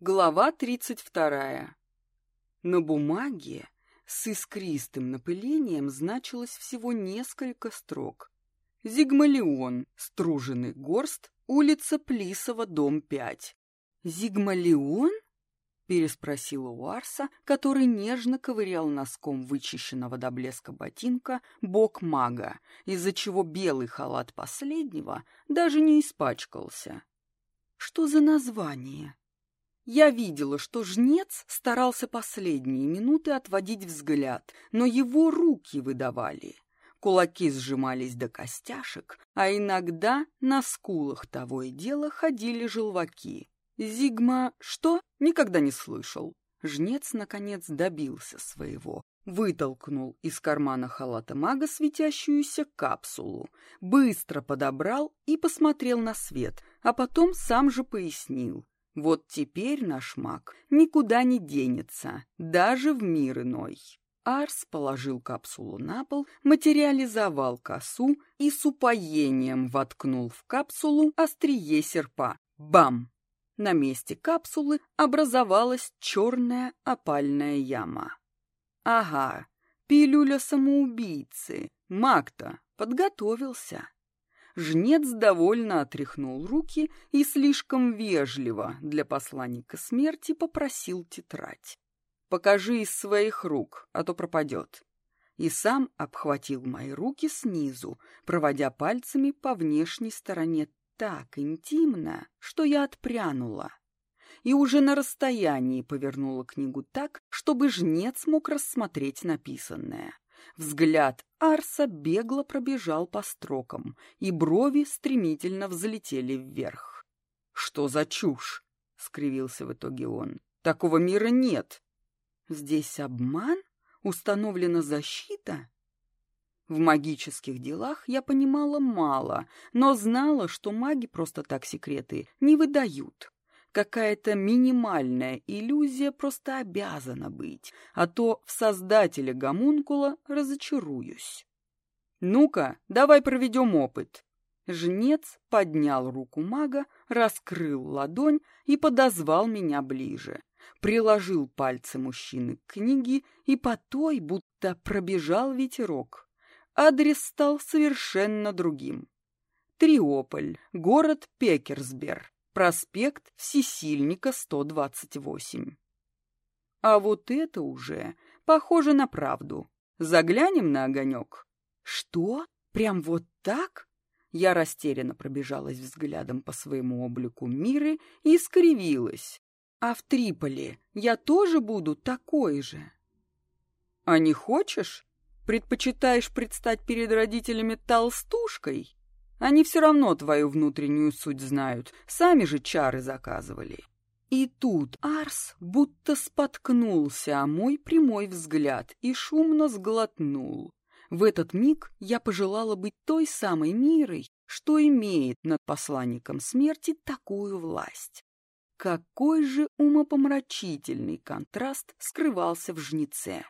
Глава 32. На бумаге с искристым напылением значилось всего несколько строк. Зигмалион, Струженный горст, улица Плисова, дом 5. «Зигмалион?» — переспросила Уарса, который нежно ковырял носком вычищенного до блеска ботинка бок мага, из-за чего белый халат последнего даже не испачкался. «Что за название?» Я видела, что жнец старался последние минуты отводить взгляд, но его руки выдавали. Кулаки сжимались до костяшек, а иногда на скулах того и дела ходили желваки. Зигма что? Никогда не слышал. Жнец, наконец, добился своего. Вытолкнул из кармана халата мага светящуюся капсулу, быстро подобрал и посмотрел на свет, а потом сам же пояснил. Вот теперь наш маг никуда не денется, даже в мир иной. Арс положил капсулу на пол, материализовал косу и с упоением воткнул в капсулу острие серпа. Бам! На месте капсулы образовалась черная опальная яма. Ага, пилюля самоубийцы. Маг-то подготовился. Жнец довольно отряхнул руки и слишком вежливо для посланника смерти попросил тетрадь. «Покажи из своих рук, а то пропадет». И сам обхватил мои руки снизу, проводя пальцами по внешней стороне так интимно, что я отпрянула. И уже на расстоянии повернула книгу так, чтобы жнец мог рассмотреть написанное. Взгляд Арса бегло пробежал по строкам, и брови стремительно взлетели вверх. «Что за чушь?» — скривился в итоге он. «Такого мира нет». «Здесь обман? Установлена защита?» В магических делах я понимала мало, но знала, что маги просто так секреты не выдают. Какая-то минимальная иллюзия просто обязана быть, а то в создателе гомункула разочаруюсь. «Ну-ка, давай проведем опыт». Жнец поднял руку мага, раскрыл ладонь и подозвал меня ближе. Приложил пальцы мужчины к книге, и по той будто пробежал ветерок. Адрес стал совершенно другим. Триополь, город Пекерсбер, проспект Всесильника, 128. А вот это уже похоже на правду. Заглянем на огонек. Что? Прям вот так? Я растерянно пробежалась взглядом по своему облику миры и скривилась. А в Триполи я тоже буду такой же. А не хочешь? Предпочитаешь предстать перед родителями толстушкой? Они все равно твою внутреннюю суть знают, сами же чары заказывали. И тут Арс будто споткнулся о мой прямой взгляд и шумно сглотнул. В этот миг я пожелала быть той самой мирой, что имеет над посланником смерти такую власть. Какой же умопомрачительный контраст скрывался в жнеце.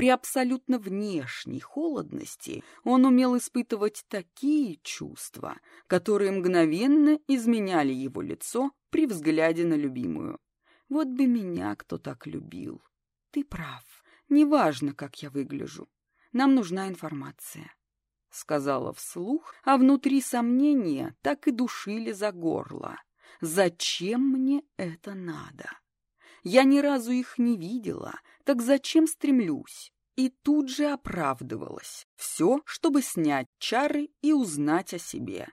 При абсолютно внешней холодности он умел испытывать такие чувства, которые мгновенно изменяли его лицо при взгляде на любимую. Вот бы меня кто так любил. Ты прав. Неважно, как я выгляжу. Нам нужна информация. Сказала вслух, а внутри сомнения так и душили за горло. Зачем мне это надо? Я ни разу их не видела, так зачем стремлюсь? И тут же оправдывалась. Все, чтобы снять чары и узнать о себе.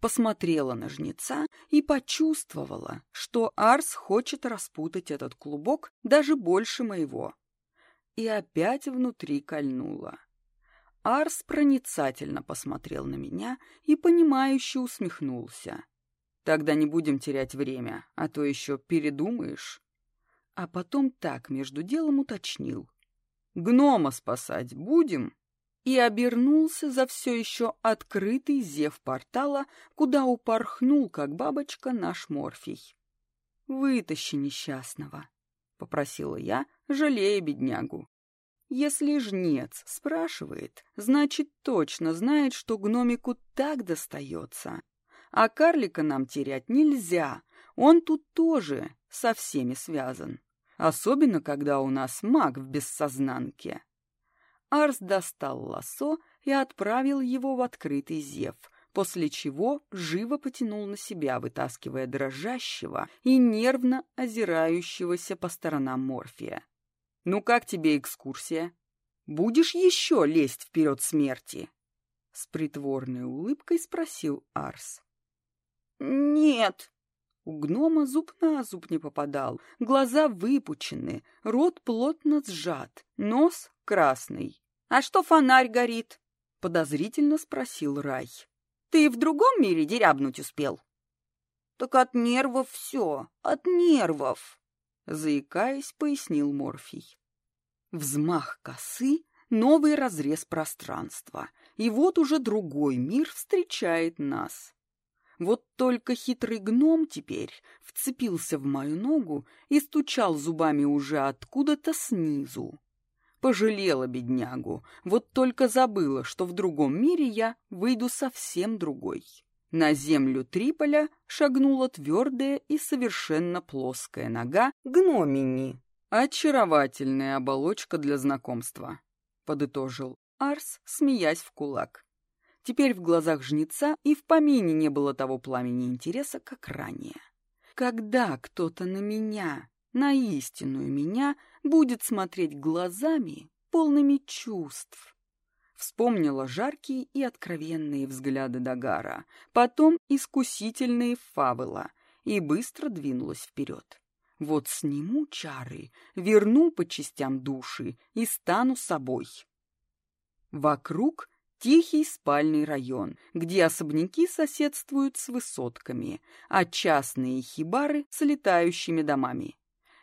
Посмотрела на жнеца и почувствовала, что Арс хочет распутать этот клубок даже больше моего. И опять внутри кольнула. Арс проницательно посмотрел на меня и, понимающе усмехнулся. «Тогда не будем терять время, а то еще передумаешь» а потом так между делом уточнил. «Гнома спасать будем?» И обернулся за все еще открытый зев портала, куда упорхнул, как бабочка, наш Морфий. «Вытащи несчастного», — попросила я, жалея беднягу. Если жнец спрашивает, значит, точно знает, что гномику так достается. А карлика нам терять нельзя, он тут тоже со всеми связан. Особенно, когда у нас маг в бессознанке. Арс достал лосо и отправил его в открытый зев, после чего живо потянул на себя, вытаскивая дрожащего и нервно озирающегося по сторонам морфия. «Ну как тебе экскурсия? Будешь еще лезть вперед смерти?» С притворной улыбкой спросил Арс. «Нет». У гнома зуб на зуб не попадал, глаза выпучены, рот плотно сжат, нос красный. «А что фонарь горит?» — подозрительно спросил Рай. «Ты в другом мире дерябнуть успел?» «Так от нервов все, от нервов!» — заикаясь, пояснил Морфий. Взмах косы — новый разрез пространства, и вот уже другой мир встречает нас. Вот только хитрый гном теперь вцепился в мою ногу и стучал зубами уже откуда-то снизу. Пожалела беднягу, вот только забыла, что в другом мире я выйду совсем другой. На землю Триполя шагнула твердая и совершенно плоская нога гномини. «Очаровательная оболочка для знакомства», — подытожил Арс, смеясь в кулак. Теперь в глазах жнеца и в помине не было того пламени интереса, как ранее. Когда кто-то на меня, на истинную меня, будет смотреть глазами, полными чувств. Вспомнила жаркие и откровенные взгляды Дагара, потом искусительные Фавела и быстро двинулась вперед. Вот сниму чары, верну по частям души и стану собой. Вокруг тихий спальный район, где особняки соседствуют с высотками, а частные хибары с летающими домами.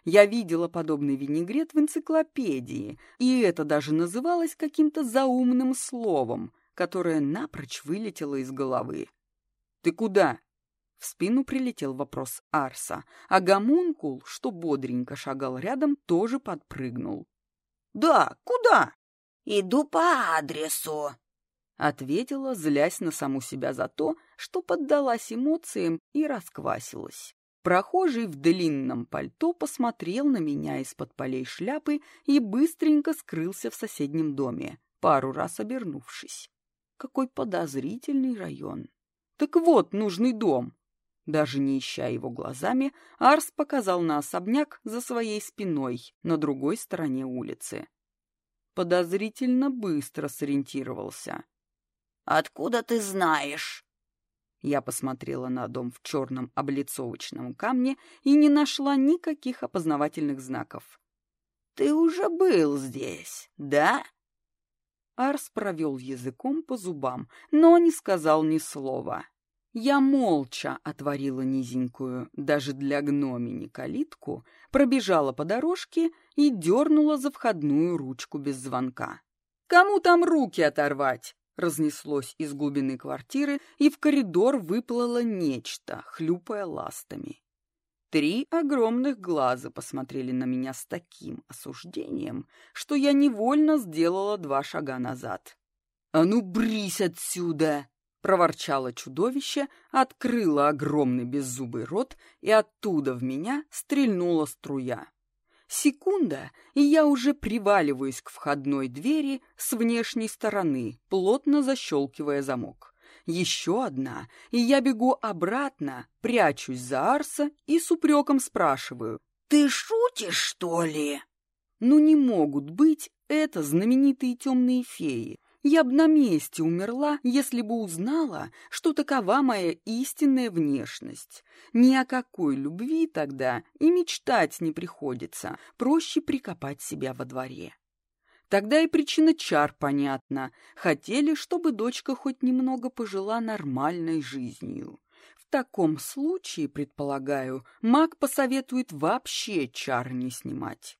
Я видела подобный винегрет в энциклопедии, и это даже называлось каким-то заумным словом, которое напрочь вылетело из головы. «Ты куда?» В спину прилетел вопрос Арса, а гомункул, что бодренько шагал рядом, тоже подпрыгнул. «Да, куда?» «Иду по адресу», — ответила, злясь на саму себя за то, что поддалась эмоциям и расквасилась. Прохожий в длинном пальто посмотрел на меня из-под полей шляпы и быстренько скрылся в соседнем доме, пару раз обернувшись. Какой подозрительный район. Так вот, нужный дом. Даже не ища его глазами, Арс показал на особняк за своей спиной, на другой стороне улицы. Подозрительно быстро сориентировался. «Откуда ты знаешь?» Я посмотрела на дом в черном облицовочном камне и не нашла никаких опознавательных знаков. «Ты уже был здесь, да?» Арс провел языком по зубам, но не сказал ни слова. Я молча отворила низенькую, даже для гномини, калитку, пробежала по дорожке и дернула за входную ручку без звонка. «Кому там руки оторвать?» Разнеслось из глубины квартиры, и в коридор выплыло нечто, хлюпая ластами. Три огромных глаза посмотрели на меня с таким осуждением, что я невольно сделала два шага назад. «А ну, брись отсюда!» — проворчало чудовище, открыло огромный беззубый рот, и оттуда в меня стрельнула струя. Секунда, и я уже приваливаюсь к входной двери с внешней стороны, плотно защелкивая замок. Еще одна, и я бегу обратно, прячусь за Арса и с упреком спрашиваю. «Ты шутишь, что ли?» Ну не могут быть это знаменитые темные феи. Я бы на месте умерла, если бы узнала, что такова моя истинная внешность. Ни о какой любви тогда и мечтать не приходится, проще прикопать себя во дворе. Тогда и причина чар понятна. Хотели, чтобы дочка хоть немного пожила нормальной жизнью. В таком случае, предполагаю, маг посоветует вообще чар не снимать.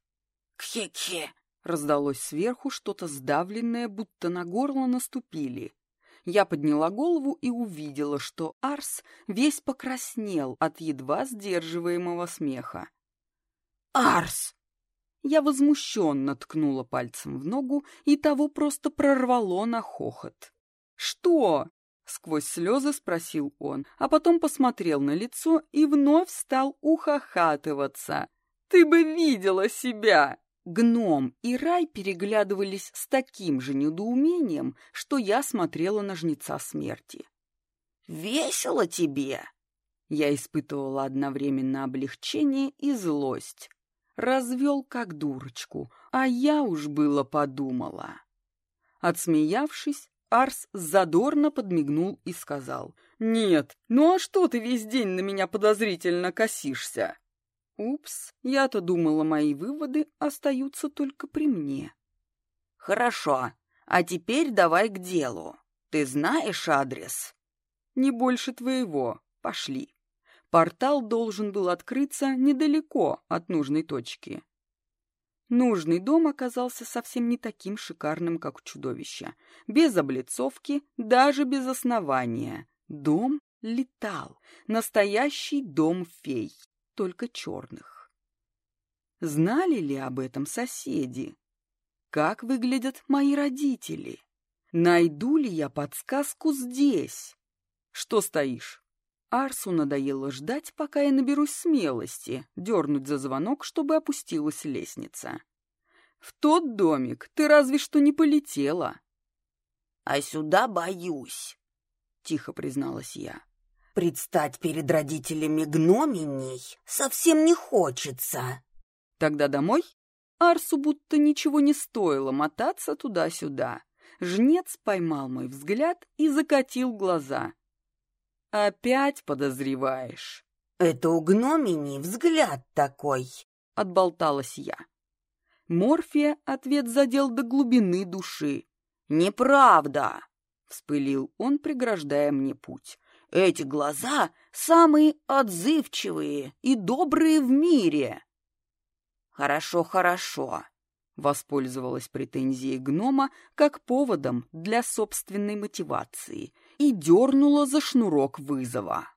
«Кхе-кхе!» Раздалось сверху что-то сдавленное, будто на горло наступили. Я подняла голову и увидела, что Арс весь покраснел от едва сдерживаемого смеха. «Арс!» Я возмущенно ткнула пальцем в ногу, и того просто прорвало на хохот. «Что?» Сквозь слезы спросил он, а потом посмотрел на лицо и вновь стал ухахатываться. «Ты бы видела себя!» Гном и Рай переглядывались с таким же недоумением, что я смотрела на жнеца смерти. «Весело тебе!» Я испытывала одновременно облегчение и злость. Развел как дурочку, а я уж было подумала. Отсмеявшись, Арс задорно подмигнул и сказал, «Нет, ну а что ты весь день на меня подозрительно косишься?» Упс, я-то думала, мои выводы остаются только при мне. «Хорошо, а теперь давай к делу. Ты знаешь адрес?» «Не больше твоего. Пошли». Портал должен был открыться недалеко от нужной точки. Нужный дом оказался совсем не таким шикарным, как у чудовища. Без облицовки, даже без основания. Дом летал. Настоящий дом фей, только черных. Знали ли об этом соседи? Как выглядят мои родители? Найду ли я подсказку здесь? Что стоишь? Арсу надоело ждать, пока я наберусь смелости, дернуть за звонок, чтобы опустилась лестница. В тот домик ты разве что не полетела. — А сюда боюсь, — тихо призналась я. — Предстать перед родителями гноминей совсем не хочется. — Тогда домой? Арсу будто ничего не стоило мотаться туда-сюда. Жнец поймал мой взгляд и закатил глаза — «Опять подозреваешь?» «Это у гномини взгляд такой», — отболталась я. Морфия ответ задел до глубины души. «Неправда!» — вспылил он, преграждая мне путь. «Эти глаза самые отзывчивые и добрые в мире!» «Хорошо, хорошо», — воспользовалась претензией гнома как поводом для собственной мотивации и дернула за шнурок вызова.